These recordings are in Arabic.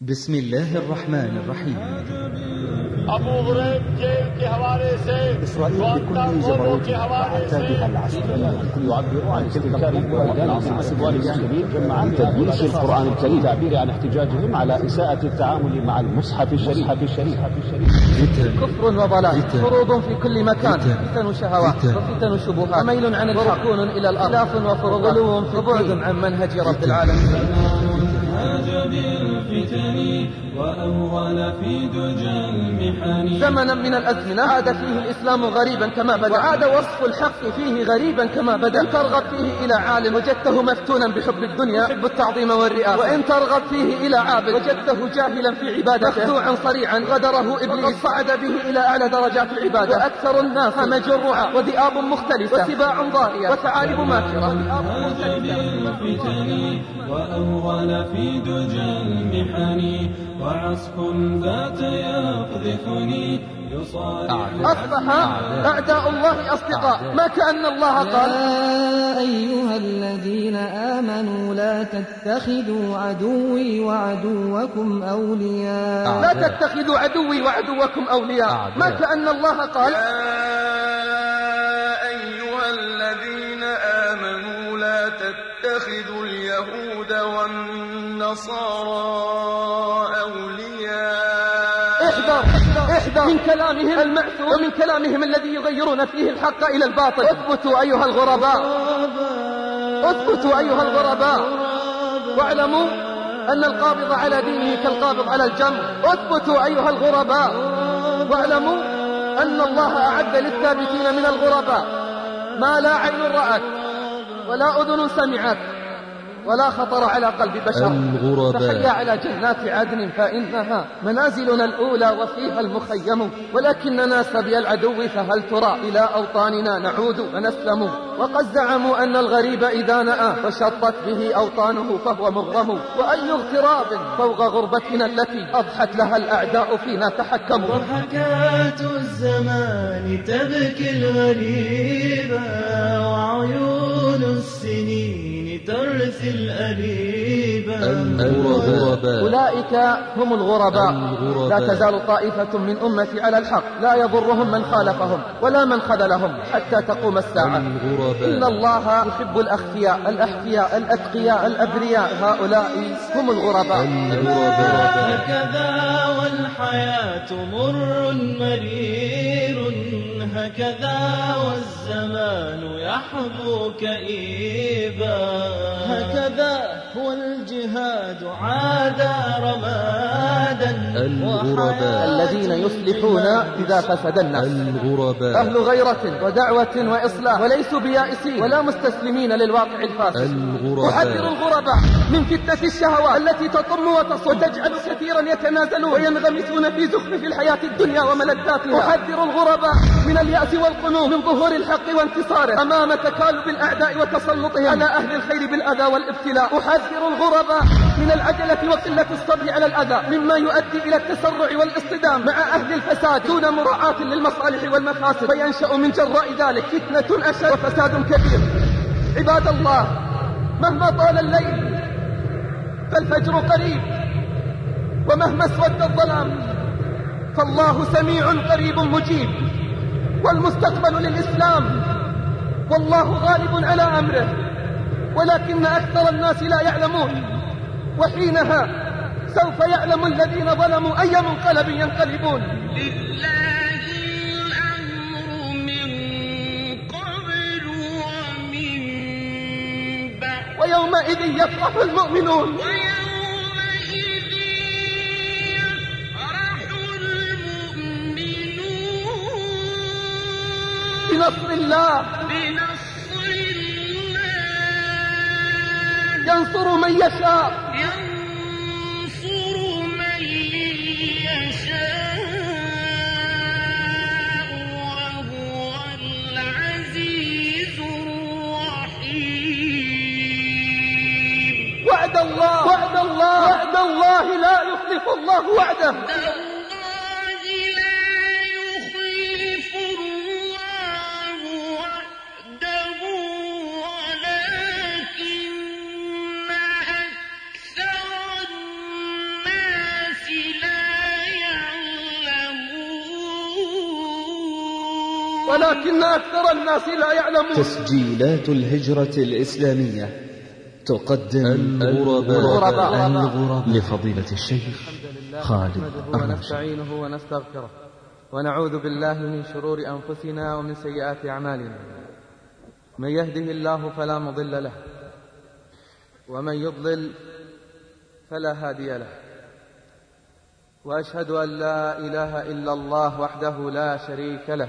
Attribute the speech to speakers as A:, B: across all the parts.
A: بسم الله الرحمن الرحيم.
B: أبو غریب جیل کے حوالے سے
C: اسرائیل بكل جبروت اعتادها العسكرية الكل يعبر عن تلك تدليس القرآن الكريم. تعبير عن احتجاجهم على إساءة التعامل مع المصحف الشريف. في الشريف.
D: كفر وضلال. فروض في كل مكان. فتن. وشهوات. وفتن وشبهات. وميل عن الحق. ركون إلى الأرض. خلاف وفرض غلو في عن منهج رب العالمين.
E: هاج بالفتن وأول في دجى المحن.
D: زمنا من الأزمنة عاد فيه الإسلام غريبا كما بدأ. وعاد وصف الحق فيه غريبا كما بدأ. إن ترغب فيه إلى عالم وجدته مفتونا بحب الدنيا يحب التعظيم والرئاسة. وإن ترغب فيه إلى عابد وجدته جاهلا في عبادته. مخدوعا صريعا غدره إبليس. صعد به إلى أعلى درجات العبادة. وأكثر الناس همج وذئاب مختلفة وسباع ضارية. وثعالب ماكرة.
E: هاج بالفتن وأول المحن وعصف ذات يقذفني
D: أصبح أعداء الله أصدقاء. ما كأن الله قال؟
F: يا أيها الذين آمنوا لا تتخذوا عدوي وعدوكم أولياء.
D: لا تتخذوا عدوي وعدوكم أولياء. ما كأن الله قال؟
G: تتخذوا اليهود والنصارى أولياء؟
D: احذر احذر. من كلامهم المأثور. ومن كلامهم الذي يغيرون فيه الحق إلى الباطل. اثبتوا أيها الغرباء. اثبتوا أيها الغرباء. واعلموا أن القابض على دينه كالقابض على الجمر اثبتوا أيها الغرباء. واعلموا أن الله أعد للثابتين من الغرباء. ما لا عين رأت. ولا أذن سمعت. ولا خطر على قلب بشر.
A: الغرباء.
D: فحيا على جنات عدن فإنها منازلنا الأولى وفيها المخيم. ولكننا سبي العدو فهل ترى إلى أوطاننا نعود فنسلم وقد زعموا أن الغريب إذا نأى وشطت به أوطانه فهو مغرم. وأي اغتراب فوق غربتنا التي أضحت لها الأعداء فينا تحكموا
E: وحكاة الزمان تبكي الغريبة وعيون السنين ترثي الأليبة
A: الغرباء.
D: أولئك هم الغرباء.
A: الغرباء.
D: لا تزال طائفة من أمتي على الحق. لا يضرهم من خالفهم ولا من خذلهم حتى تقوم الساعة.
A: الغرباء.
D: إن الله يحب الأخفياء الأحفياء الأتقياء الأبرياء. هؤلاء هم الغرباء.
A: الغرباء.
E: هكذا والحياة مر مرير. هكذا والزمان يحظو كئيبا هكذا هو الجهاد عاد رمادا.
A: الغرباء.
D: الذين يصلحون إذا فسد الناس
A: الغرباء.
D: أهل غيرة ودعوة وإصلاح وليسوا بيائسين ولا مستسلمين للواقع الفاسد.
A: الغرباء.
D: أحذر الغرباء من فتنة الشهوات التي تطم وتصل وتجعل كثيرا يتنازلون. وينغمسون في زخرف الحياة الدنيا وملذاتها. أحذر الغرباء من اليأس والقنوط من ظهور الحق وانتصاره. أمام تكالب الأعداء وتسلطهم. على أهل الخير بالأذى والابتلاء. أحذر الغرباء من العجلة وقلة الصبر على الأذى. مما يؤدي إلى التسرع والاصطدام مع أهل الفساد. دون مراعاة للمصالح والمفاسد. فينشأ من جراء ذلك فتنة أشد وفساد كبير. عباد الله مهما طال الليل فالفجر قريب. ومهما اسود الظلام فالله سميع قريب مجيب. والمستقبل للإسلام. والله غالب على أمره. ولكن أكثر الناس لا يعلمون. وحينها سوف يعلم الذين ظلموا أي منقلب ينقلبون.
G: لله الأمر من قبل ومن بعد.
D: ويومئذ يفرح المؤمنون.
G: ويومئذ
D: بنصر الله.
G: بنصر الله.
D: ينصر من يشاء.
G: ينصر من يشاء وهو العزيز الرحيم.
D: وعد الله. وعد الله. وعد الله لا يخلف الله وعده.
G: ولكن أكثر الناس
H: لا يعلمون.
I: تسجيلات الهجرة الإسلامية تقدم
A: الغرباء.
I: الغرباء. لفضيلة الشيخ خالد
H: ونستعينه ونستغفره ونعوذ بالله من شرور أنفسنا ومن سيئات أعمالنا. من يهده الله فلا مضل له ومن يضلل فلا هادي له. وأشهد أن لا إله إلا الله وحده لا شريك له.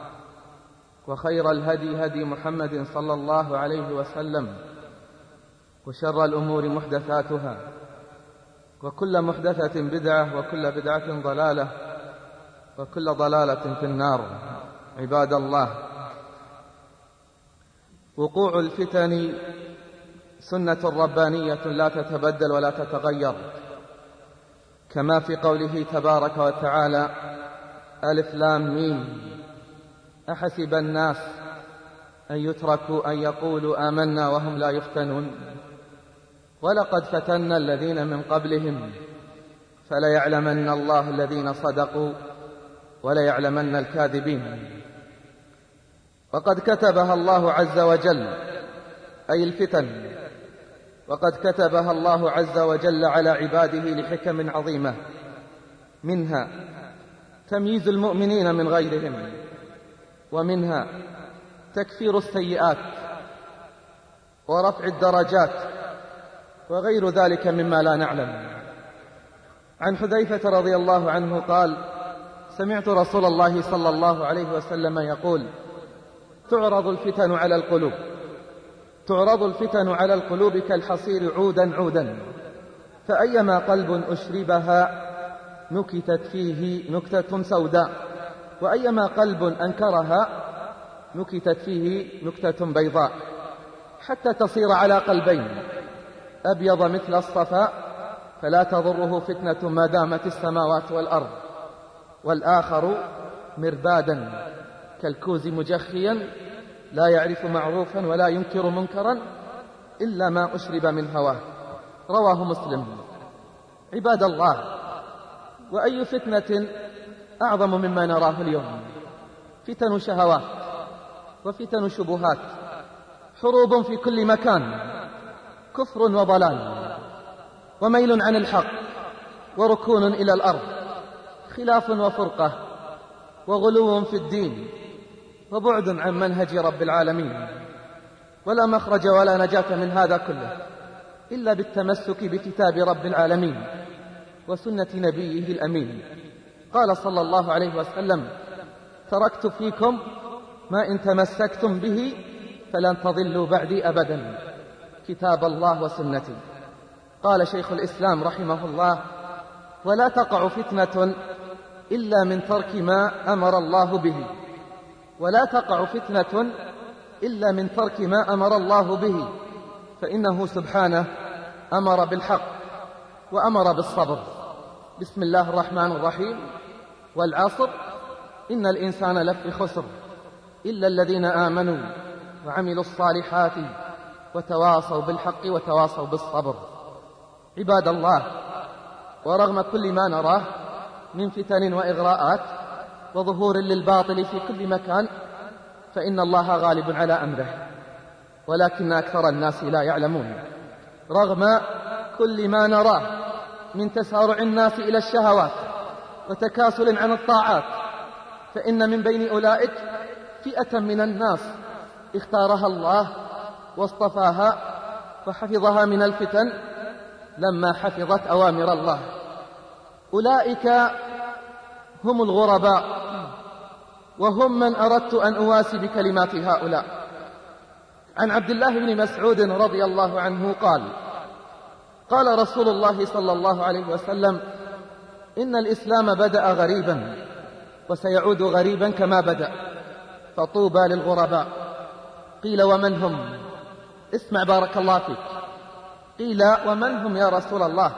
H: وخير الهدي هدي محمد صلى الله عليه وسلم وشر الأمور محدثاتها وكل محدثة بدعة وكل بدعة ضلالة وكل ضلالة في النار عباد الله. وقوع الفتن سنة ربانية لا تتبدل ولا تتغير كما في قوله تبارك وتعالى ألف لام ميم. أحسب الناس أن يتركوا أن يقولوا آمنا وهم لا يفتنون. ولقد فتنا الذين من قبلهم فليعلمن الله الذين صدقوا وليعلمن الكاذبين. وقد كتبها الله عز وجل أي الفتن وقد كتبها الله عز وجل على عباده لحكم عظيمة منها تمييز المؤمنين من غيرهم. ومنها تكفير السيئات ورفع الدرجات وغير ذلك مما لا نعلم. عن حذيفة رضي الله عنه قال سمعت رسول الله صلى الله عليه وسلم يقول تعرض الفتن على القلوب تعرض الفتن على القلوب كالحصير عودا عودا فأيما قلب أشربها نكتت فيه نكتة سوداء. وأيما قلب أنكرها نكتت فيه نكتة بيضاء حتى تصير على قلبين أبيض مثل الصفاء فلا تضره فتنة ما دامت السماوات والأرض والآخر مربادا كالكوز مجخيا لا يعرف معروفا ولا ينكر منكرا إلا ما أشرب من هواه. رواه مسلم. عباد الله وأي فتنة أعظم مما نراه اليوم. فتن شهوات وفتن شبهات حروب في كل مكان كفر وضلال وميل عن الحق وركون إلى الأرض خلاف وفرقة وغلو في الدين وبعد عن منهج رب العالمين. ولا مخرج ولا نجاة من هذا كله إلا بالتمسك بكتاب رب العالمين وسنة نبيه الأمين. قال صلى الله عليه وسلم تركت فيكم ما إن تمسكتم به فلن تضلوا بعدي أبدا كتاب الله وسنتي. قال شيخ الإسلام رحمه الله ولا تقع فتنة إلا من ترك ما أمر الله به ولا تقع فتنة إلا من ترك ما أمر الله به فإنه سبحانه أمر بالحق وأمر بالصبر. بسم الله الرحمن الرحيم. والعصر إن الإنسان لفي خسر إلا الذين آمنوا وعملوا الصالحات وتواصوا بالحق وتواصوا بالصبر. عباد الله ورغم كل ما نراه من فتن وإغراءات وظهور للباطل في كل مكان فإن الله غالب على أمره ولكن أكثر الناس لا يعلمون. رغم كل ما نراه من تسارع الناس إلى الشهوات وتكاسل عن الطاعات فإن من بين أولئك فئة من الناس اختارها الله واصطفاها فحفظها من الفتن لما حفظت أوامر الله. أولئك هم الغرباء وهم من أردت أن أواسي بكلمات هؤلاء. عن عبد الله بن مسعود رضي الله عنه قال قال رسول الله صلى الله عليه وسلم إن الإسلام بدأ غريبا وسيعود غريبا كما بدأ. فطوبى للغرباء. قيل ومن هم؟ اسمع بارك الله فيك. قيل ومن هم يا رسول الله؟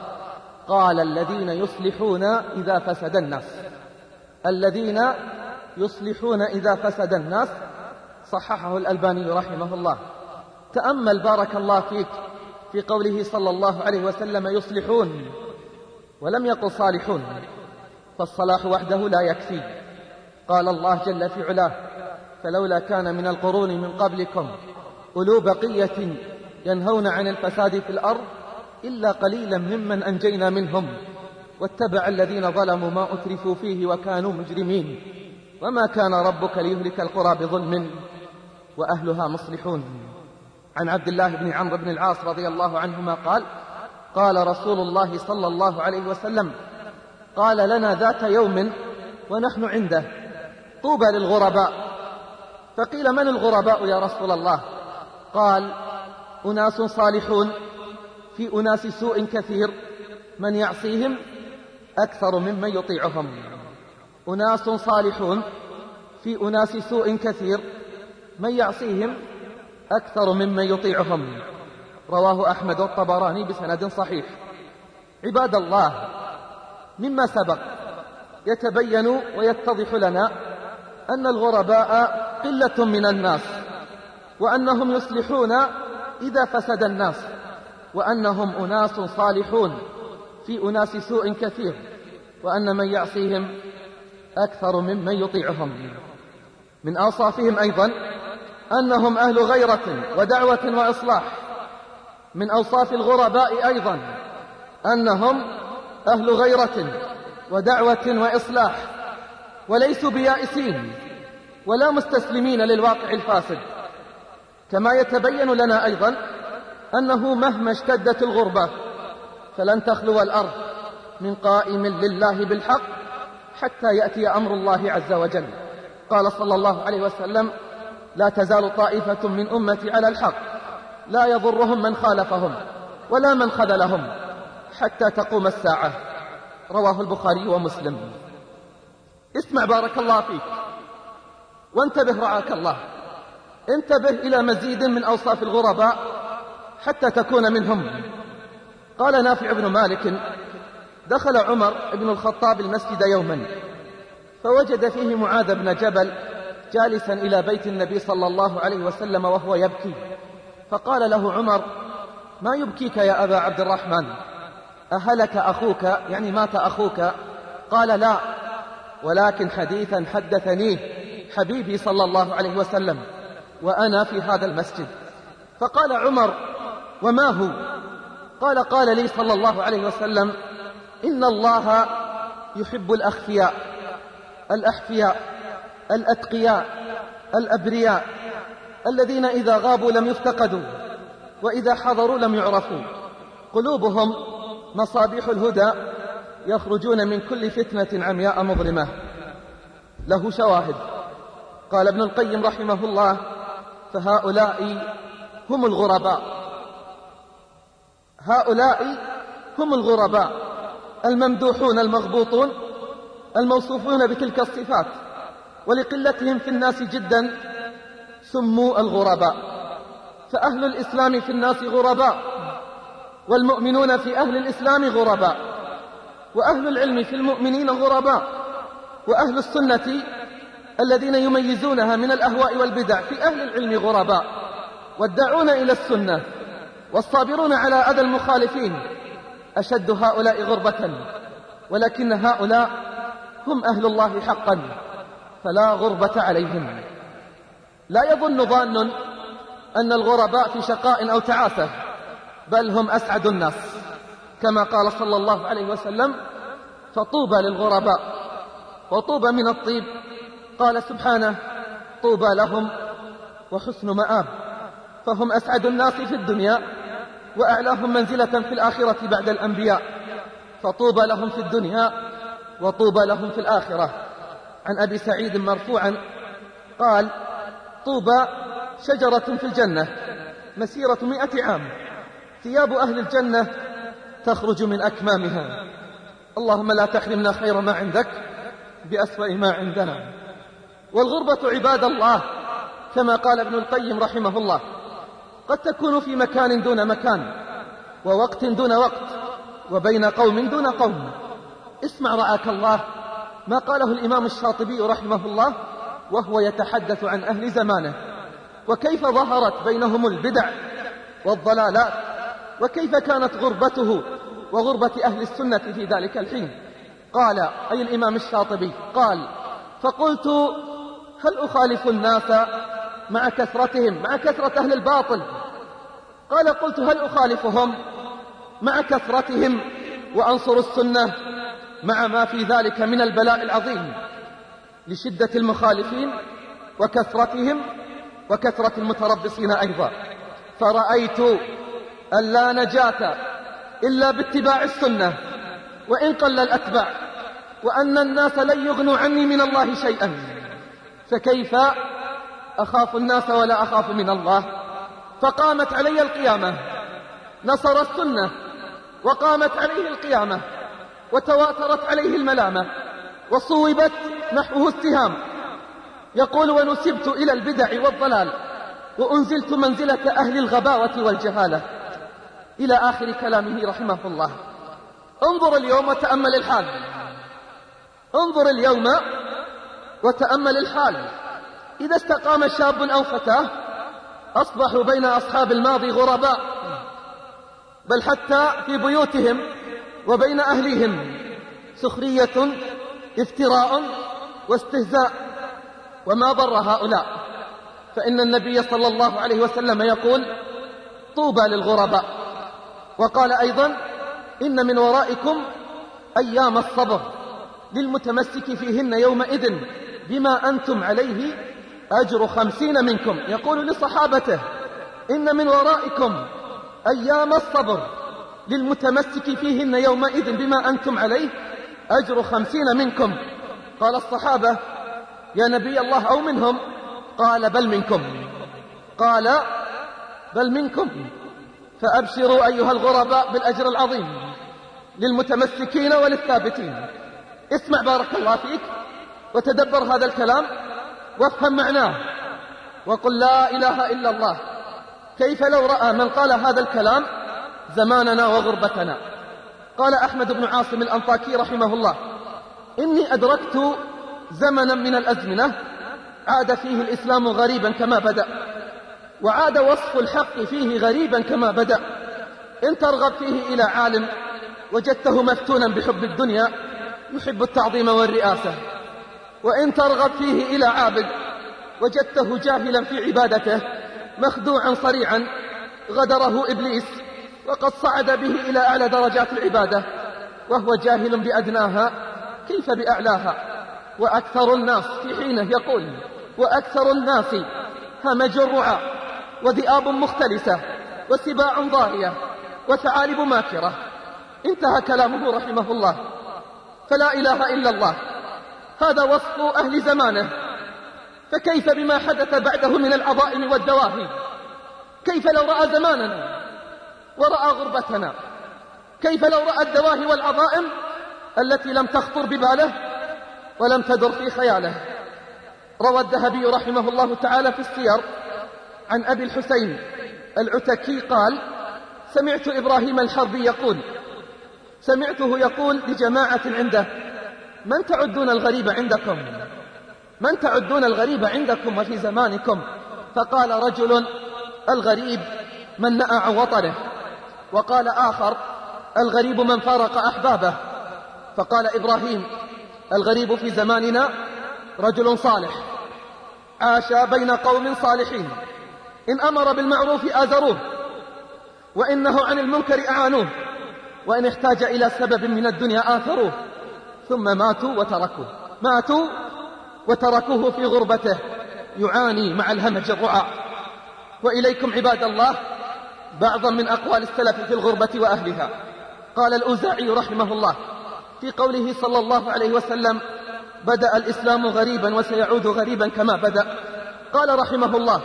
H: قال الذين يصلحون إذا فسد الناس. الذين يصلحون إذا فسد الناس صححه الألباني رحمه الله. تأمل بارك الله فيك في قوله صلى الله عليه وسلم يصلحون. ولم يقل صالحون فالصلاح وحده لا يكفي. قال الله جل في علاه فلولا كان من القرون من قبلكم أولو بقية ينهون عن الفساد في الأرض إلا قليلا ممن أنجينا منهم واتبع الذين ظلموا ما أترفوا فيه وكانوا مجرمين. وما كان ربك ليهلك القرى بظلم. وأهلها مصلحون. عن عبد الله بن عمرو بن العاص رضي الله عنهما قال قال رسول الله صلى الله عليه وسلم قال لنا ذات يوم ونحن عنده طوبى للغرباء. فقيل من الغرباء يا رسول الله؟ قال أناس صالحون في أناس سوء كثير من يعصيهم أكثر ممن يطيعهم. أناس صالحون في أناس سوء كثير من يعصيهم أكثر ممن يطيعهم. رواه أحمد الطبراني بسند صحيح. عباد الله مما سبق يتبين ويتضح لنا أن الغرباء قلة من الناس وأنهم يصلحون إذا فسد الناس وأنهم أناس صالحون في أناس سوء كثير وأن من يعصيهم أكثر ممن يطيعهم. من أوصافهم أيضا أنهم أهل غيرة ودعوة وإصلاح. من أوصاف الغرباء أيضا أنهم أهل غيرة ودعوة وإصلاح وليسوا بيائسين ولا مستسلمين للواقع الفاسد. كما يتبين لنا أيضا أنه مهما اشتدت الغربة فلن تخلو الأرض من قائم لله بالحق حتى يأتي أمر الله عز وجل. قال صلى الله عليه وسلم لا تزال طائفة من أمتي على الحق لا يضرهم من خالفهم ولا من خذلهم حتى تقوم الساعة. رواه البخاري ومسلم. اسمع بارك الله فيك وانتبه رعاك الله. انتبه إلى مزيد من أوصاف الغرباء حتى تكون منهم. قال نافع بن مالك دخل عمر بن الخطاب المسجد يوما فوجد فيه معاذ بن جبل جالسا إلى بيت النبي صلى الله عليه وسلم وهو يبكي. فقال له عمر ما يبكيك يا أبا عبد الرحمن؟ أهلك أخوك يعني مات أخوك؟ قال لا ولكن حديثا حدثنيه حبيبي صلى الله عليه وسلم وأنا في هذا المسجد. فقال عمر وما هو؟ قال قال لي صلى الله عليه وسلم إن الله يحب الأخفياء الأحفياء الأتقياء الأبرياء الذين إذا غابوا لم يفتقدوا وإذا حضروا لم يعرفوا. قلوبهم مصابيح الهدى يخرجون من كل فتنة عمياء مظلمة. له شواهد. قال ابن القيم رحمه الله فهؤلاء هم الغرباء. هؤلاء هم الغرباء. الممدوحون المغبوطون الموصوفون بتلك الصفات. ولقلتهم في الناس جدا سموا الغرباء. فأهل الإسلام في الناس غرباء والمؤمنون في أهل الإسلام غرباء وأهل العلم في المؤمنين غرباء وأهل السنة الذين يميزونها من الأهواء والبدع في أهل العلم غرباء. والداعون إلى السنة والصابرون على أذى المخالفين أشد هؤلاء غربة ولكن هؤلاء هم أهل الله حقا فلا غربة عليهم. لا يظن ظان أن الغرباء في شقاء أو تعاسة بل هم أسعد الناس. كما قال صلى الله عليه وسلم فطوبى للغرباء وطوبى من الطيب. قال سبحانه طوبى لهم وحسن مآب فهم أسعد الناس في الدنيا وأعلاهم منزلة في الآخرة بعد الأنبياء. فطوبى لهم في الدنيا وطوبى لهم في الآخرة. عن أبي سعيد مرفوعا قال طوبى شجرة في الجنة مسيرة مئة عام. ثياب أهل الجنة تخرج من أكمامها. اللهم لا تحرمنا خير ما عندك بأسوأ ما عندنا. والغربة عباد الله كما قال ابن القيم رحمه الله قد تكون في مكان دون مكان ووقت دون وقت وبين قوم دون قوم. اسمع رعاك الله ما قاله الإمام الشاطبي رحمه الله وهو يتحدث عن أهل زمانه. وكيف ظهرت بينهم البدع والضلالات؟ وكيف كانت غربته وغربة أهل السنة في ذلك الحين؟ قال أي الإمام الشاطبي قال فقلت هل أخالف الناس مع كثرتهم مع كثرة أهل الباطل؟ قال قلت هل أخالفهم مع كثرتهم وأنصر السنة مع ما في ذلك من البلاء العظيم؟ لشدة المخالفين وكثرتهم وكثرة المتربصين أيضا. فرأيت أن لا نجاة إلا باتباع السنة وإن قل الأتباع وأن الناس لن يغنوا عني من الله شيئا. فكيف أخاف الناس ولا أخاف من الله؟ فقامت علي القيامة نصر السنة وقامت عليه القيامة وتواترت عليه الملامة. وصوبت نحوه السهام. يقول ونسبت إلى البدع والضلال وأنزلت منزلة أهل الغباوة والجهالة. إلى آخر كلامه رحمه الله. انظر اليوم وتأمل الحال. انظر اليوم وتأمل الحال. إذا استقام شاب أو فتاة أصبحوا بين أصحاب الماضي غرباء. بل حتى في بيوتهم وبين أهلهم سخرية افتراء واستهزاء وما ضر هؤلاء. فإن النبي صلى الله عليه وسلم يقول طوبى للغرباء. وقال أيضا إن من ورائكم أيام الصبر للمتمسك فيهن يومئذ بما أنتم عليه أجر خمسين منكم. يقول لصحابته إن من ورائكم أيام الصبر للمتمسك فيهن يومئذ بما أنتم عليه أجر خمسين منكم. قال الصحابة يا نبي الله أو منهم؟ قال بل منكم. قال بل منكم. فأبشروا أيها الغرباء بالأجر العظيم للمتمسكين وللثابتين. اسمع بارك الله فيك وتدبر هذا الكلام وافهم معناه. وقل لا إله إلا الله. كيف لو رأى من قال هذا الكلام زماننا وغربتنا؟ قال أحمد بن عاصم الأنطاكي رحمه الله إني أدركت زمنا من الأزمنة عاد فيه الإسلام غريبا كما بدأ وعاد وصف الحق فيه غريبا كما بدأ إن ترغب فيه إلى عالم وجدته مفتونا بحب الدنيا يحب التعظيم والرئاسة وإن ترغب فيه إلى عابد وجدته جاهلا في عبادته مخدوعا صريعا غدره إبليس وقد صعد به إلى أعلى درجات العبادة وهو جاهل بأدناها كيف بأعلاها؟ وأكثر الناس في حينه يقول وأكثر الناس همج الرعى وذئاب مختلسة وسباع ضارية وثعالب ماكرة. انتهى كلامه رحمه الله. فلا إله إلا الله. هذا وصف أهل زمانه. فكيف بما حدث بعده من العظائم والدواهي؟ كيف لو رأى زماننا ورأى غربتنا كيف لو رأى الدواهي والعظائم التي لم تخطر بباله ولم تدر في خياله. روى الذهبي رحمه الله تعالى في السير عن أبي الحسين العتكي قال سمعت إبراهيم الحربي يقول سمعته يقول لجماعة عنده من تعدون الغريب عندكم؟ من تعدون الغريب عندكم وفي زمانكم؟ فقال رجل الغريب من نأع وطنه. وقال آخر الغريب من فارق أحبابه. فقال إبراهيم الغريب في زماننا رجل صالح. عاش بين قوم صالحين. إن أمر بالمعروف آزروه وإنه عن المنكر أعانوه وإن احتاج إلى سبب من الدنيا آثروه. ثم ماتوا وتركوه. ماتوا وتركوه في غربته. يعاني مع الهمج الرعى وإليكم عباد الله بعضا من أقوال السلف في الغربة وأهلها. قال الأوزاعي رحمه الله في قوله صلى الله عليه وسلم بدأ الإسلام غريبا وسيعود غريبا كما بدأ. قال رحمه الله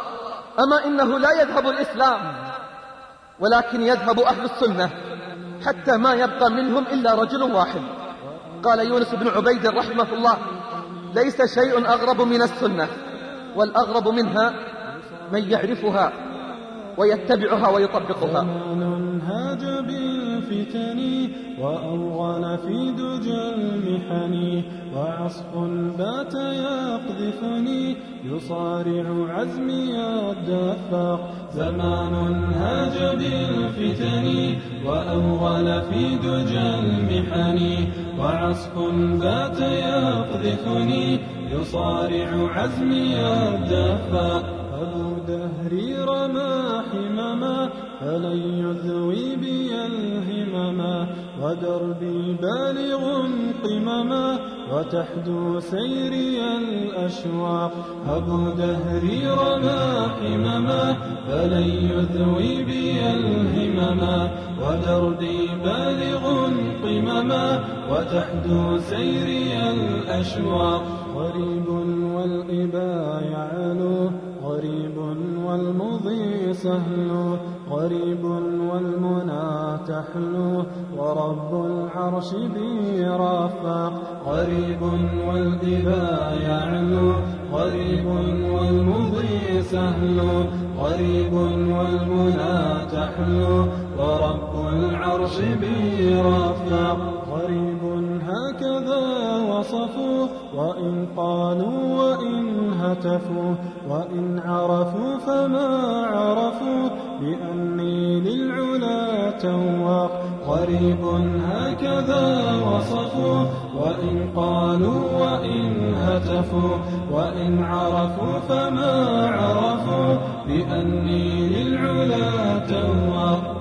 H: أما إنه لا يذهب الإسلام ولكن يذهب أهل السنة حتى ما يبقى منهم إلا رجل واحد. قال يونس بن عبيد رحمه الله ليس شيء أغرب من السنة والأغرب منها من يعرفها. ويتبعها ويطبقها.
B: زمان هاج بالفتن وأوغل في دجى المحن وعصف بات يقذفني يصارع عزمي الدفاق. زمان هاج بالفتن وأوغل في دجى المحن وعصف بات يقذفني يصارع عزمي الدفاق. أبو دهري رمى حمما فلن يذوي بي الهمما. ودربي بالغ قمما وتحدو سيري الأشواق. أبو دهري رمى حمما فلن يذوي بي الهمما. ودربي بالغ قمما وتحدو سيري الأشواق. غريب والإبا يعلو سهل غريب والمنى تحلو ورب العرش بي رفاق. غريب والإبا يعلو غريب والمضي سهل غريب والمنى تحلو ورب العرش بي هكذا وصفوا وإن قالوا وإن هتفوا وإن عرفوا فما عرفوا بأني للعلا تواق غريب هكذا وصفوا وإن قالوا وإن هتفوا وإن عرفوا فما عرفوا بأني للعلا تواق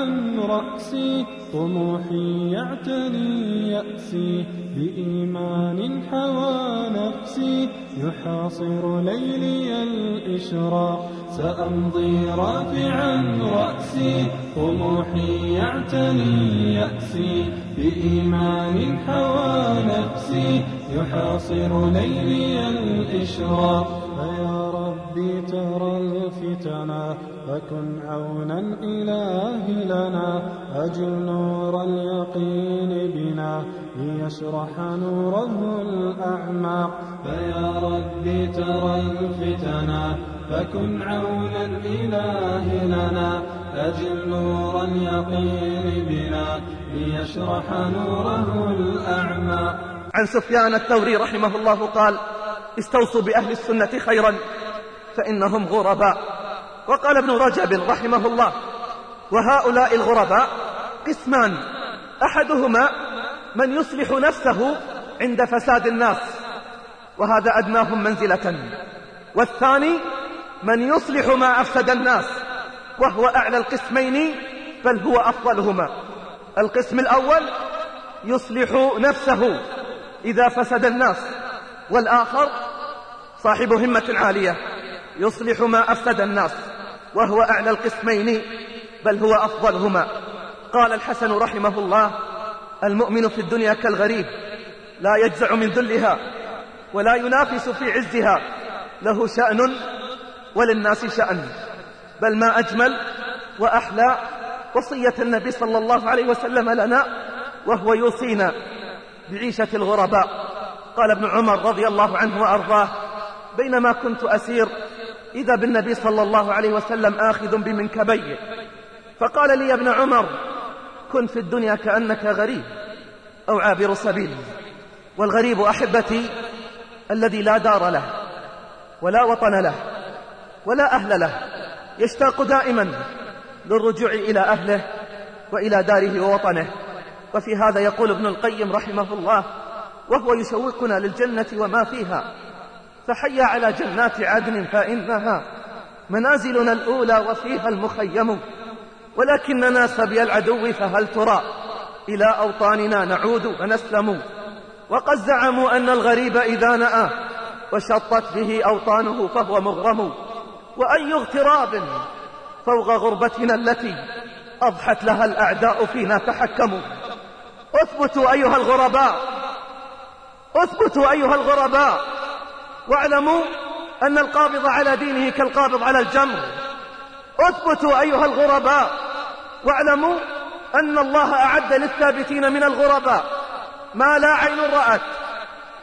B: رافعا رأسي طموحي يعتني يأسي بإيمان حوى نفسي. يحاصر ليلي الإشراق سأمضي رافعا رأسي. طموحي يعتني يأسي بإيمان حوى نفسي. يحاصر ليلي الإشراق. فيا ربي ترى الفتنا فكن عونا إلهي لنا أجل نور اليقين بنا ليشرح نوره الأعماق فيا ربي ترى الفتنا فكن عونا إلهي لنا أجل نور اليقين بنا ليشرح نوره الأعماق
H: عن سفيان الثوري رحمه الله قال استوصوا بأهل السنة خيرا. فإنهم غرباء. وقال ابن رجب رحمه الله وهؤلاء الغرباء قسمان أحدهما من يصلح نفسه عند فساد الناس وهذا أدناهم منزلة. والثاني من يصلح ما أفسد الناس وهو أعلى القسمين بل هو أفضلهما. القسم الأول يصلح نفسه إذا فسد الناس والآخر صاحب همة عالية. يصلح ما أفسد الناس وهو أعلى القسمين بل هو أفضلهما. قال الحسن رحمه الله المؤمن في الدنيا كالغريب لا يجزع من ذلها ولا ينافس في عزها. له شأن وللناس شأن بل ما أجمل وأحلى وصية النبي صلى الله عليه وسلم لنا وهو يوصينا بعيشة الغرباء. قال ابن عمر رضي الله عنه وأرضاه بينما كنت أسير إذا بالنبي صلى الله عليه وسلم آخذ بمنكبيه. فقال لي يا ابن عمر كن في الدنيا كأنك غريب أو عابر سبيل والغريب أحبتي الذي لا دار له ولا وطن له ولا أهل له يشتاق دائما للرجوع إلى أهله وإلى داره ووطنه. وفي هذا يقول ابن القيم رحمه الله وهو يشوقنا للجنة وما فيها. فحيا على جنات عدن فإنها منازلنا الأولى وفيها المخيم. ولكننا سبي العدو فهل ترى إلى أوطاننا نعود ونسلم؟ وقد زعموا أن الغريب إذا نأى وشطت به أوطانه فهو مغرم. وأي اغتراب فوق غربتنا التي أضحت لها الأعداء فينا تحكموا؟ اثبتوا أيها الغرباء اثبتوا أيها الغرباء. واعلموا أن القابض على دينه كالقابض على الجمر. اثبتوا أيها الغرباء. واعلموا أن الله أعد للثابتين من الغرباء. ما لا عين رأت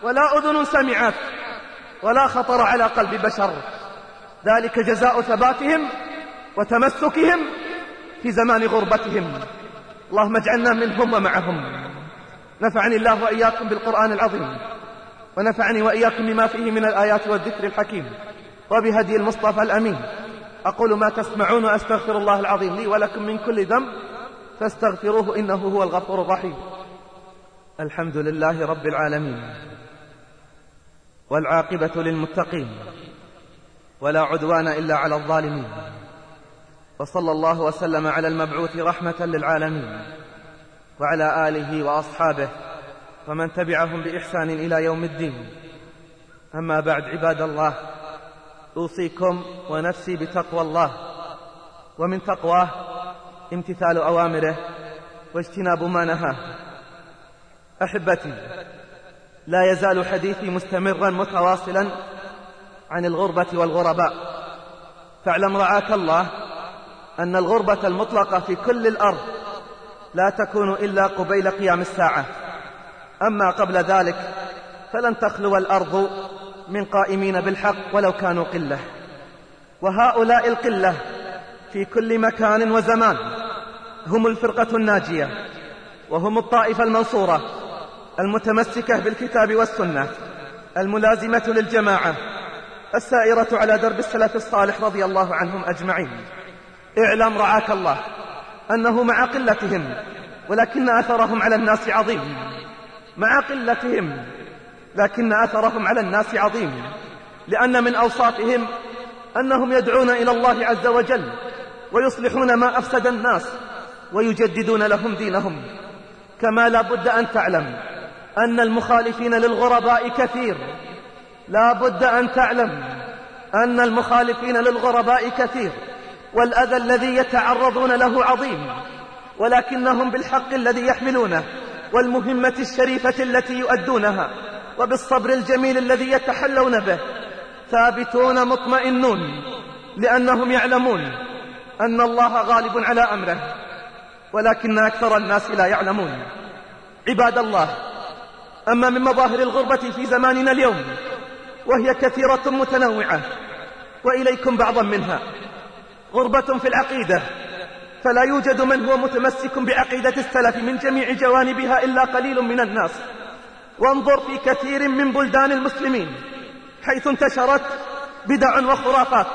H: ولا أذن سمعت ولا خطر على قلب بشر. ذلك جزاء ثباتهم وتمسكهم في زمان غربتهم. اللهم اجعلنا منهم ومعهم. نفعني الله وإياكم بالقرآن العظيم. ونفعني وإياكم بما فيه من الآيات والذكر الحكيم وبهدي المصطفى الأمين. أقول ما تسمعون وأستغفر الله العظيم لي ولكم من كل ذنب فاستغفروه إنه هو الغفور الرحيم. الحمد لله رب العالمين والعاقبة للمتقين ولا عدوان إلا على الظالمين. وصلى الله وسلم على المبعوث رحمة للعالمين وعلى آله وأصحابه ومن تبعهم بإحسان إلى يوم الدين. أما بعد عباد الله أوصيكم ونفسي بتقوى الله ومن تقواه امتثال أوامره واجتناب ما نهاه. أحبتي لا يزال حديثي مستمرا متواصلا عن الغربة والغرباء. فاعلم رعاك الله أن الغربة المطلقة في كل الأرض لا تكون إلا قبيل قيام الساعة. أما قبل ذلك فلن تخلو الأرض من قائمين بالحق ولو كانوا قلة. وهؤلاء القلة في كل مكان وزمان هم الفرقة الناجية وهم الطائفة المنصورة المتمسكة بالكتاب والسنة الملازمة للجماعة السائرة على درب السلف الصالح رضي الله عنهم أجمعين. اعلم رعاك الله أنه مع قلتهم ولكن أثرهم على الناس عظيم. مع قلتهم لكن أثرهم على الناس عظيم لأن من أوصافهم أنهم يدعون إلى الله عز وجل ويصلحون ما أفسد الناس ويجددون لهم دينهم. كما لا بد أن تعلم أن المخالفين للغرباء كثير. لا بد أن تعلم أن المخالفين للغرباء كثير والأذى الذي يتعرضون له عظيم ولكنهم بالحق الذي يحملونه. والمهمة الشريفة التي يؤدونها وبالصبر الجميل الذي يتحلون به ثابتون مطمئنون لأنهم يعلمون أن الله غالب على أمره ولكن أكثر الناس لا يعلمون. عباد الله أما من مظاهر الغربة في زماننا اليوم وهي كثيرة متنوعة وإليكم بعضا منها. غربة في العقيدة فلا يوجد من هو متمسك بعقيدة السلف من جميع جوانبها إلا قليل من الناس. وانظر في كثير من بلدان المسلمين حيث انتشرت بدع وخرافات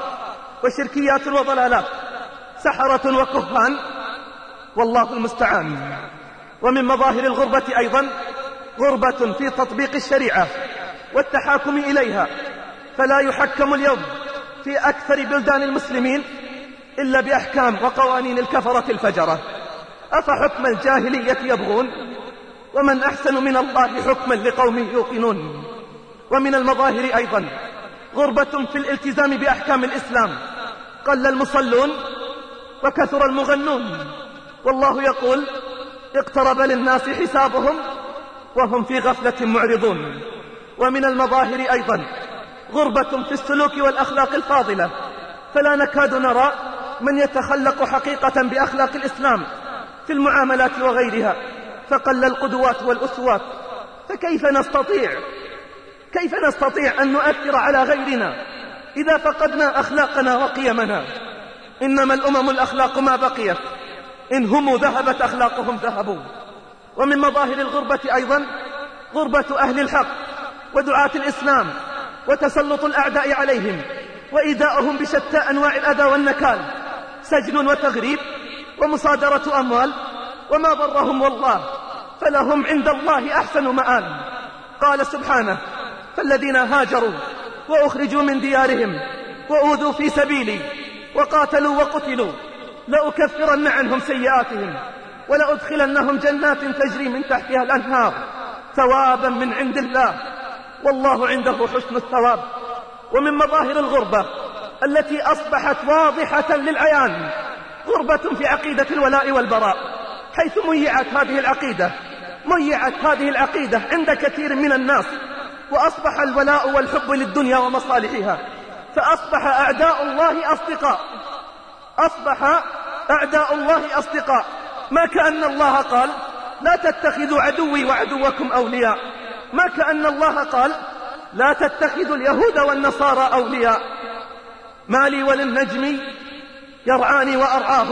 H: وشركيات وضلالات سحرة وكهان. والله المستعان. ومن مظاهر الغربة أيضا غربة في تطبيق الشريعة والتحاكم إليها. فلا يحكم اليوم في أكثر بلدان المسلمين إلا بأحكام وقوانين الكفرة الفجرة. أفحكم الجاهلية يبغون؟ ومن أحسن من الله حكما لقوم يوقنون. ومن المظاهر أيضا. غربة في الالتزام بأحكام الإسلام. قل المصلون وكثر المغنون. والله يقول اقترب للناس حسابهم وهم في غفلة معرضون. ومن المظاهر أيضا. غربة في السلوك والأخلاق الفاضلة. فلا نكاد نرى من يتخلق حقيقة بأخلاق الإسلام في المعاملات وغيرها فقل القدوات والأسوات فكيف نستطيع؟ كيف نستطيع أن نؤثر على غيرنا إذا فقدنا أخلاقنا وقيمنا؟ إنما الأمم الأخلاق ما بقيت إن هم ذهبت أخلاقهم ذهبوا. ومن مظاهر الغربة أيضا غربة أهل الحق ودعاة الإسلام وتسلط الأعداء عليهم وإيذاؤهم بشتى أنواع الأذى والنكال. سجن وتغريب ومصادرة أموال وما ضرهم والله فلهم عند الله أحسن مآل. قال سبحانه فالذين هاجروا وأخرجوا من ديارهم وأوذوا في سبيلي وقاتلوا وقتلوا لأكفرن عنهم سيئاتهم ولأدخلنهم جنات تجري من تحتها الأنهار ثوابا من عند الله. والله عنده حسن الثواب ومن مظاهر الغربة. التي أصبحت واضحة للعيان غربة في عقيدة الولاء والبراء. حيث ميعت هذه العقيدة ميعت هذه العقيدة عند كثير من الناس وأصبح الولاء والحب للدنيا ومصالحها. فأصبح أعداء الله أصدقاء. أصبح أعداء الله أصدقاء. ما كأن الله قال لا تتخذوا عدوي وعدوكم أولياء. ما كأن الله قال لا تتخذوا اليهود والنصارى أولياء. ما لي وللنجم يرعاني وأرعاه.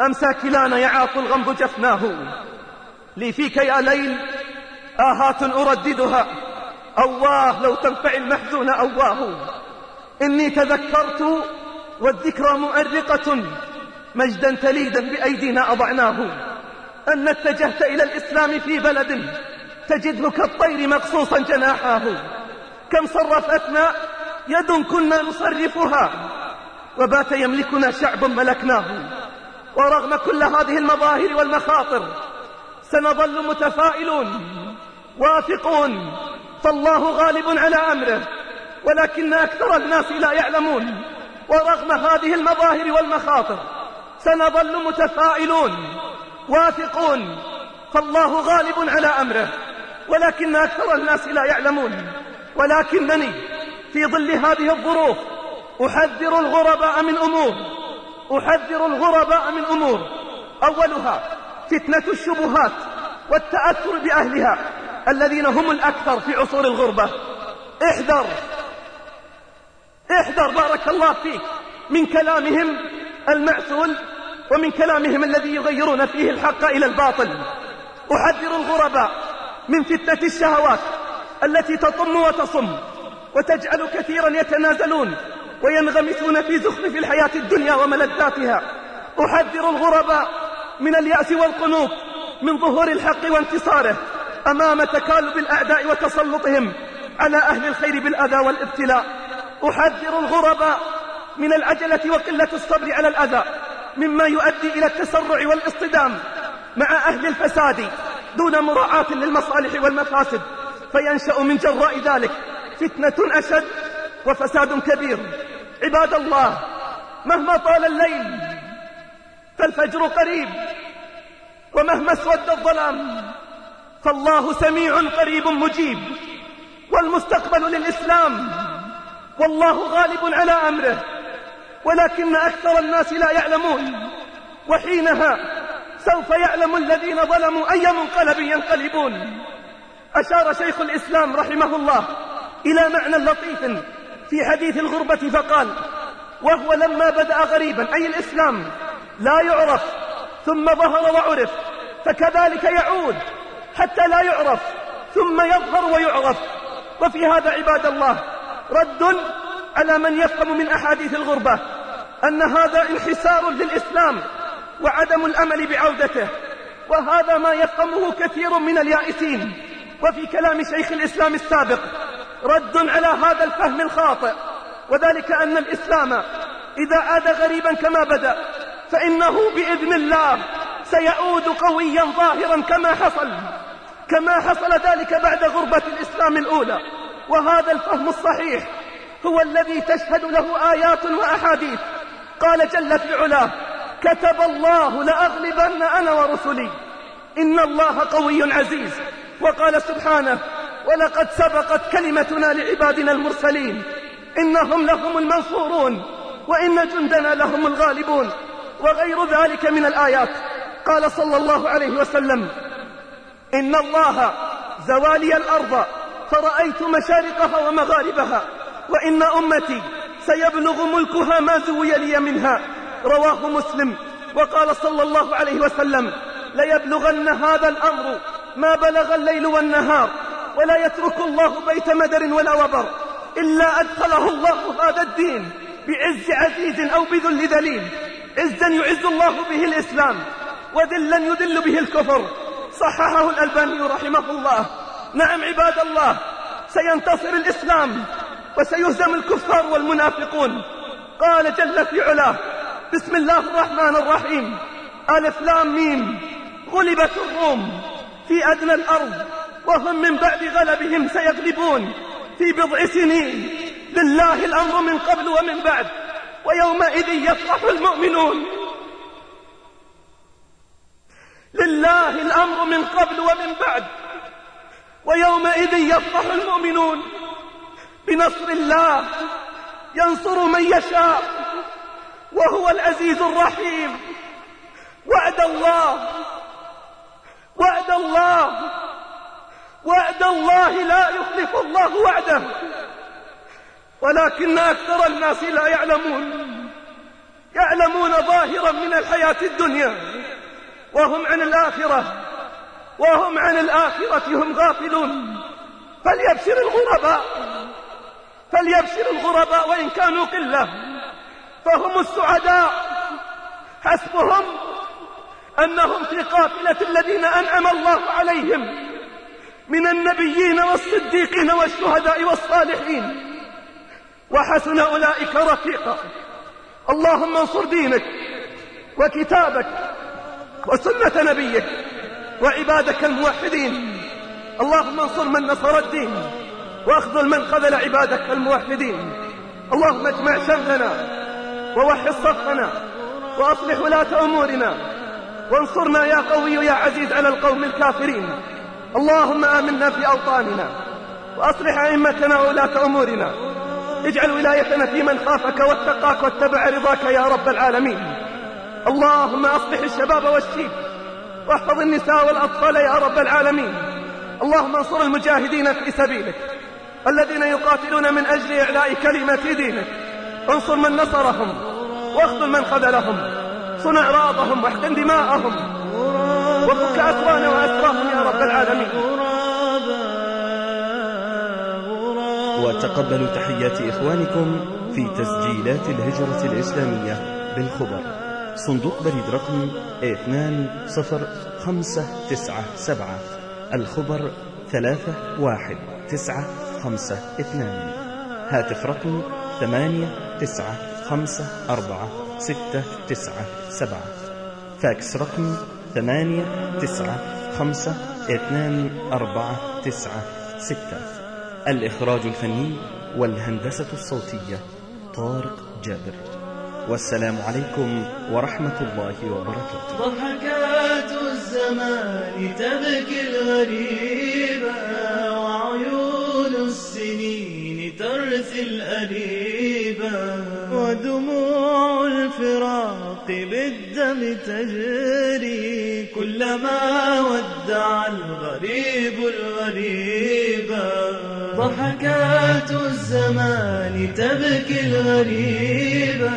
H: أمسى كلانا يعاق الغمب جفناه. لي فيك يا ليل آهات أرددها. أواه لو تنفع المحزون أواه. إني تذكرت والذكرى مؤرقة مجدا تليدا بأيدينا أضعناه. أن اتجهت إلى الإسلام في بلد تجده كالطير مقصوصا جناحاه. كم صرفتنا يد كنا نصرفها وبات يملكنا شعب ملكناه ورغم كل هذه المظاهر والمخاطر سنظل متفائلون واثقون فالله غالب على أمره ولكن أكثر الناس لا يعلمون ورغم هذه المظاهر والمخاطر سنظل متفائلون واثقون فالله غالب على أمره ولكن أكثر الناس لا يعلمون ولكنني في ظل هذه الظروف أحذر الغرباء من أمور أحذر الغرباء من أمور. أولها فتنة الشبهات والتأثر بأهلها الذين هم الأكثر في عصور الغربة. احذر احذر بارك الله فيك من كلامهم المعسول ومن كلامهم الذي يغيرون فيه الحق إلى الباطل. أحذر الغرباء من فتنة الشهوات التي تطم وتصم. وتجعل كثيرا يتنازلون وينغمسون في زخرف الحياة الدنيا وملذاتها. أحذر الغرباء من اليأس والقنوط من ظهور الحق وانتصاره أمام تكالب الأعداء وتسلطهم على أهل الخير بالأذى والابتلاء. أحذر الغرباء من العجلة وقلة الصبر على الأذى مما يؤدي إلى التسرع والاصطدام مع أهل الفساد دون مراعاة للمصالح والمفاسد. فينشأ من جراء ذلك فتنة أشد وفساد كبير. عباد الله مهما طال الليل فالفجر قريب ومهما اسود الظلام فالله سميع قريب مجيب. والمستقبل للإسلام والله غالب على أمره ولكن أكثر الناس لا يعلمون. وحينها سوف يعلم الذين ظلموا أي منقلب ينقلبون. أشار شيخ الإسلام رحمه الله إلى معنى لطيف في حديث الغربة فقال وهو لما بدأ غريبا أي الإسلام لا يعرف ثم ظهر وعرف فكذلك يعود حتى لا يعرف ثم يظهر ويعرف. وفي هذا عباد الله رد على من يفهم من أحاديث الغربة أن هذا انحسار للإسلام وعدم الأمل بعودته وهذا ما يفهمه كثير من اليائسين. وفي كلام شيخ الإسلام السابق رد على هذا الفهم الخاطئ. وذلك أن الإسلام إذا عاد غريبا كما بدأ فإنه بإذن الله سيعود قويا ظاهرا كما حصل كما حصل ذلك بعد غربة الإسلام الأولى. وهذا الفهم الصحيح هو الذي تشهد له آيات وأحاديث. قال جل في علاه كتب الله لأغلبن أنا ورسلي إن الله قوي عزيز. وقال سبحانه ولقد سبقت كلمتنا لعبادنا المرسلين. إنهم لهم المنصورون وإن جندنا لهم الغالبون وغير ذلك من الآيات. قال صلى الله عليه وسلم إن الله زوالي الأرض فرأيت مشارقها ومغاربها وإن أمتي سيبلغ ملكها ما زوي لي منها. رواه مسلم. وقال صلى الله عليه وسلم ليبلغن هذا الأمر ما بلغ الليل والنهار. ولا يترك الله بيت مدر ولا وبر إلا أدخله الله هذا الدين بعز عزيز أو بذل ذليل. عزا يعز الله به الإسلام وذلا يذل به الكفر. صححه الألباني رحمه الله. نعم عباد الله سينتصر الإسلام وسيهزم الكفار والمنافقون. قال جل في علاه بسم الله الرحمن الرحيم. ألف لام ميم. غلبت الروم في أدنى الأرض. وهم من بعد غلبهم سيغلبون في بضع سنين. لله الأمر من قبل ومن بعد ويومئذ يفرح المؤمنون. لله الأمر من قبل ومن بعد ويومئذ يفرح المؤمنون. بنصر الله ينصر من يشاء وهو العزيز الرحيم. وعد الله وعد الله. وعد الله لا يخلف الله وعده. ولكن أكثر الناس لا يعلمون. يعلمون ظاهرا من الحياة الدنيا. وهم عن الآخرة. وهم عن الآخرة هم غافلون. فليبشر الغرباء. فليبشر الغرباء وإن كانوا قلة. فهم السعداء. حسبهم أنهم في قافلة الذين أنعم الله عليهم. من النبيين والصديقين والشهداء والصالحين. وحسن أولئك رفيقا. اللهم انصر دينك وكتابك وسنة نبيك وعبادك الموحدين. اللهم انصر من نصر الدين وأخذل من خذل عبادك الموحدين. اللهم اجمع شملنا ووحد صفنا وأصلح ولاة أمورنا. وانصرنا يا قوي يا عزيز على القوم الكافرين. اللهم آمنا في أوطاننا وأصلح أئمتنا وولاة أمورنا. اجعل ولايتنا في من خافك واتقاك واتبع رضاك يا رب العالمين. اللهم أصلح الشباب والشيب واحفظ النساء والأطفال يا رب العالمين. اللهم انصر المجاهدين في سبيلك الذين يقاتلون من أجل إعلاء كلمة دينك. انصر من نصرهم واخذل من خذلهم. صن إعراضهم واحقن دماءهم. وفك اسوانا واسراهم يا رب العالمين.
F: وتقبلوا تحيات إخوانكم في تسجيلات الهجرة الإسلامية بالخبر. صندوق بريد رقم 20597 الخبر 31952 هاتف رقم 8954697 فاكس رقم 8952496 الإخراج الفني والهندسة الصوتية طارق جابر. والسلام عليكم ورحمة الله وبركاته.
E: ضحكات الزمان تبكي الغريبة وعيون السنين ترثي الأريبة ودموع بالدم تجري كلما ودع الغريب الغريبة ضحكات الزمان تبكي الغريبة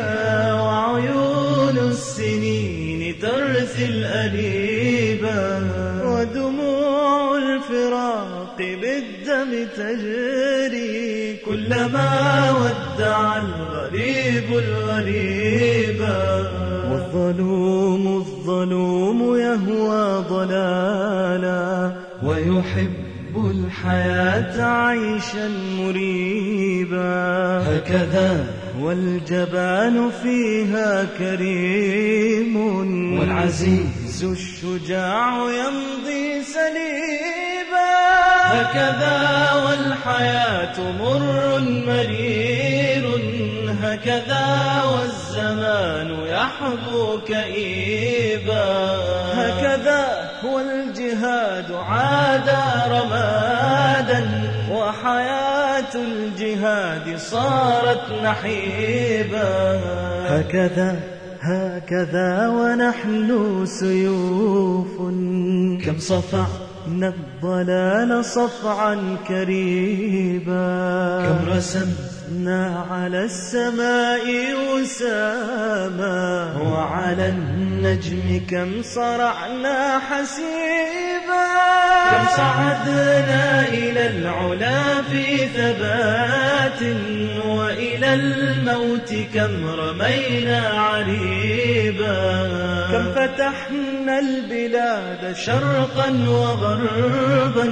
E: وعيون السنين ترثي الأريبة ودموع الفراق بالدم تجري كلما ودع الغريب الغريبة والظلوم الظلوم يهوى ضلالا ويحب الحياة عيشا مريبا هكذا والجبان فيها كريم والعزيز. الشجاع يمضي سليبا هكذا والحياة مر مرير هكذا والزمان يحبو كئيبا هكذا والجهاد عاد رمادا وحياة الجهاد صارت نحيبا. هكذا هكذا ونحن سيوف. كم صفعنا الضلال صفعا كريبا. كم رسمنا على السماء وساما وعلى النجم كم صرعنا حسيبا. كم صعدنا إلى العلا في ثبات وإلى الموت كم رمينا عريبا. كم فتحنا البلاد شرقا وغربا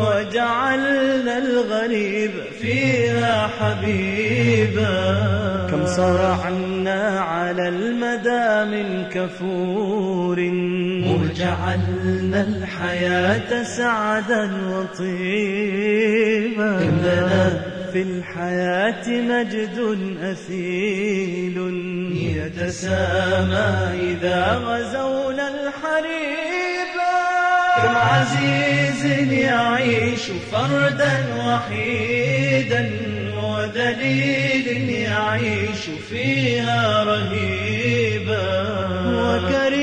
E: وجعلنا الغريب فيها حبيبا. كم صرعنا على المدى من كفور وجعلنا الحياة سعدا وطيبا. كم لنا في الحياة مجد أثيل. يتسامى إذا غزونا الحريب. كم عزيز يعيش فردا وحيدا ودليل يعيش فيها رهيبا. وكريم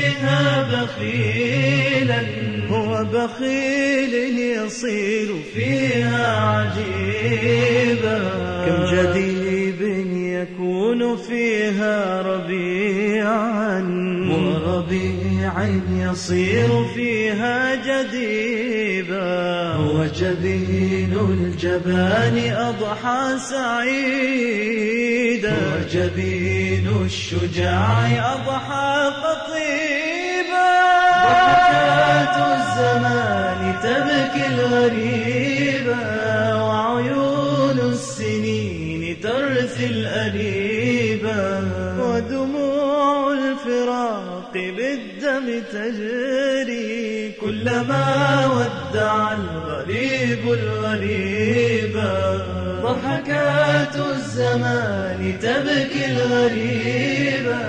E: فيها بخيلا هو بخيل يصير فيها عجيبا. كم جديب يكون فيها ربيعا. وربيعا يصير فيها جديبا. هو جبين الجبان أضحى سعيدا. الشجاع أضحى قطيبا ضحكات الزمان تبكي الغريبا وعيون السنين ترثي الأريبا ودموع الفراق بالدم تجري كلما ودع الغريب الغريبا. ضحكات الزمان تبكي الغريبا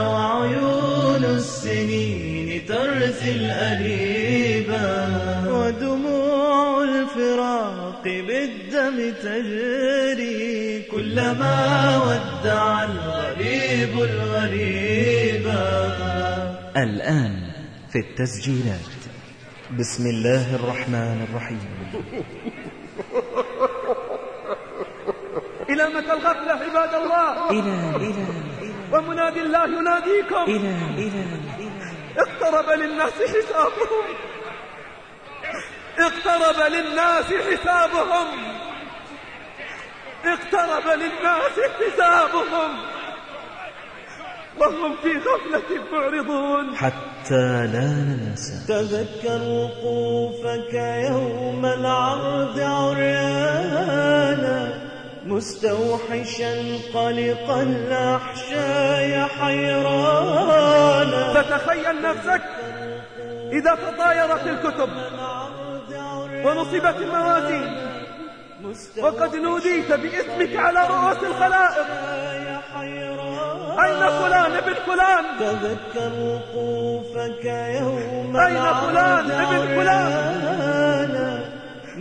E: وعيون السنين ترثي الأريبا ودموع الفراق بالدم تجري كلما ودع الغريب الغريبا
J: الآن في التسجيلات. بسم الله الرحمن الرحيم.
D: إلى متى الغفلة عباد الله.
J: إلى إلى
D: ومنادي الله يناديكم.
J: إلى إلى
D: اقترب للناس حسابهم. اقترب للناس حسابهم. اقترب للناس حسابهم. وهم في غفلة معرضون.
J: حتى لا ننسى.
E: تذكر وقوفك يوم العرض عريانا. مستوحشا قلق الأحشاء حيرانا.
D: فتخيل نفسك إذا تطايرت الكتب ونصبت الموازين. وقد نوديت باسمك على رؤوس الخلائق. أين فلان ابن فلان؟
E: تذكر وقوفك يوم
D: أين فلان ابن فلان؟
E: فلان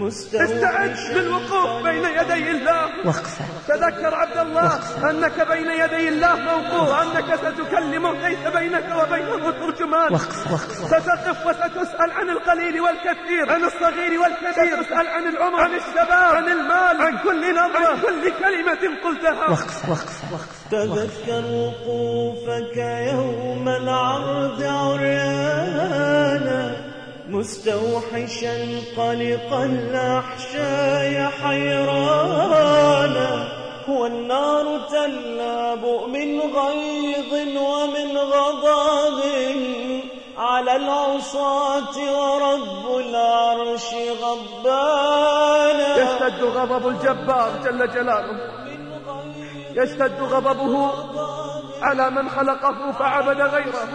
D: استعد للوقوف بين يدي الله.
J: وقفة.
D: تذكر عبد الله أنك بين يدي الله موقوف. وأنك ستكلمه ليس بينك وبينه ترجمان
J: وقفة. وقفة.
D: ستقف وستسأل عن القليل والكثير. عن الصغير والكبير. ستسأل عن العمر. عن الشباب. عن المال. عن كل نظرة. عن كل كلمة قلتها.
J: وقفة. وقفة. وقفة.
E: تذكر وقوفك يوم العرض عريانا. مستوحشا قلق الأحشاء حيرانا والنار تلاب من غيظ ومن غضب على العصاة ورب العرش غضبانا
D: يشتد غضب الجبار جل جلاله. يشتد غضبه على من خلقه فعبد غيره.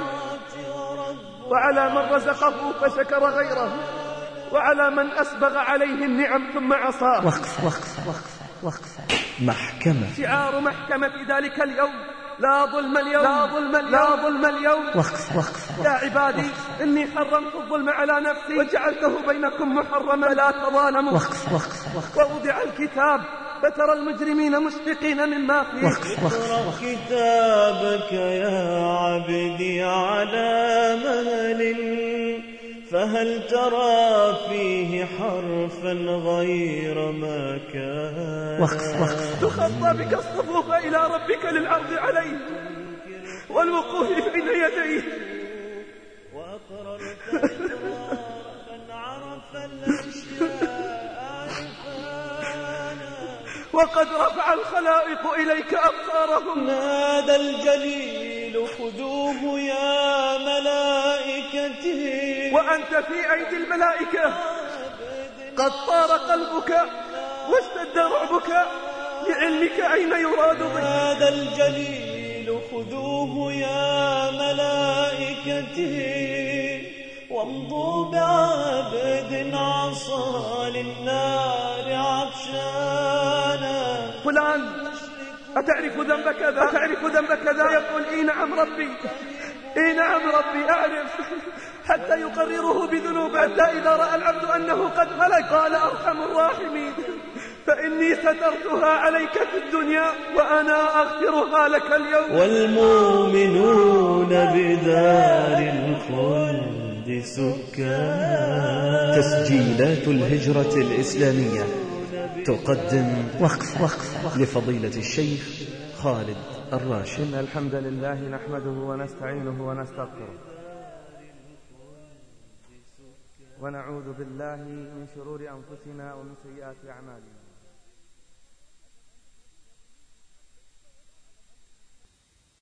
D: وعلى من رزقه فشكر غيره وعلى من أسبغ عليه النعم ثم عصاه.
J: وقفة وقفة وقفة وقفة محكمة.
D: شعار محكمة ذلك اليوم. لا ظلم اليوم. لا ظلم اليوم. لا ظلم اليوم.
J: وقفة وقفة
D: يا عبادي إني حرمت الظلم على نفسي. وجعلته بينكم محرما. لا تظالموا.
J: وقفة وقفة وقفة
D: ووضع الكتاب. فترى المجرمين مشفقين مما فيه.
E: اقرأ كتابك يا عبدي على مهل فهل ترى فيه حرفا غير ما كان
J: وقفة وقفة
D: تخطى بك الصفوف إلى ربك للعرض عليه والوقوف بين يديه.
E: وأقررت إقرارا عرف الأشياء.
D: وقد رفع الخلائق إليك أبصارهم.
E: نادى الجليل خذوه يا ملائكتي.
D: وأنت في أيدي الملائكة. قد طار قلبك واشتد رعبك لعلمك أين يراد بك
E: نادى الجليل خذوه يا ملائكتي. وامضوا بعبد عصى للنار
D: فلان أتعرف ذنب كذا؟ أتعرف ذنب كذا؟ يقول إي نعم ربي إي نعم ربي أعرف. حتى يقرره بذنوب حتى إذا رأى العبد أنه قد هلك قال أرحم الراحمين فإني سترتها عليك في الدنيا وأنا أغفرها لك اليوم.
E: والمؤمنون بدار الخلد سكان
F: تسجيلات الهجرة الإسلامية. تقدم وقف وقف لفضيلة الشيخ خالد الراشد.
H: إن الحمد لله نحمده ونستعينه ونستغفره. ونعوذ بالله من شرور أنفسنا ومن سيئات أعمالنا.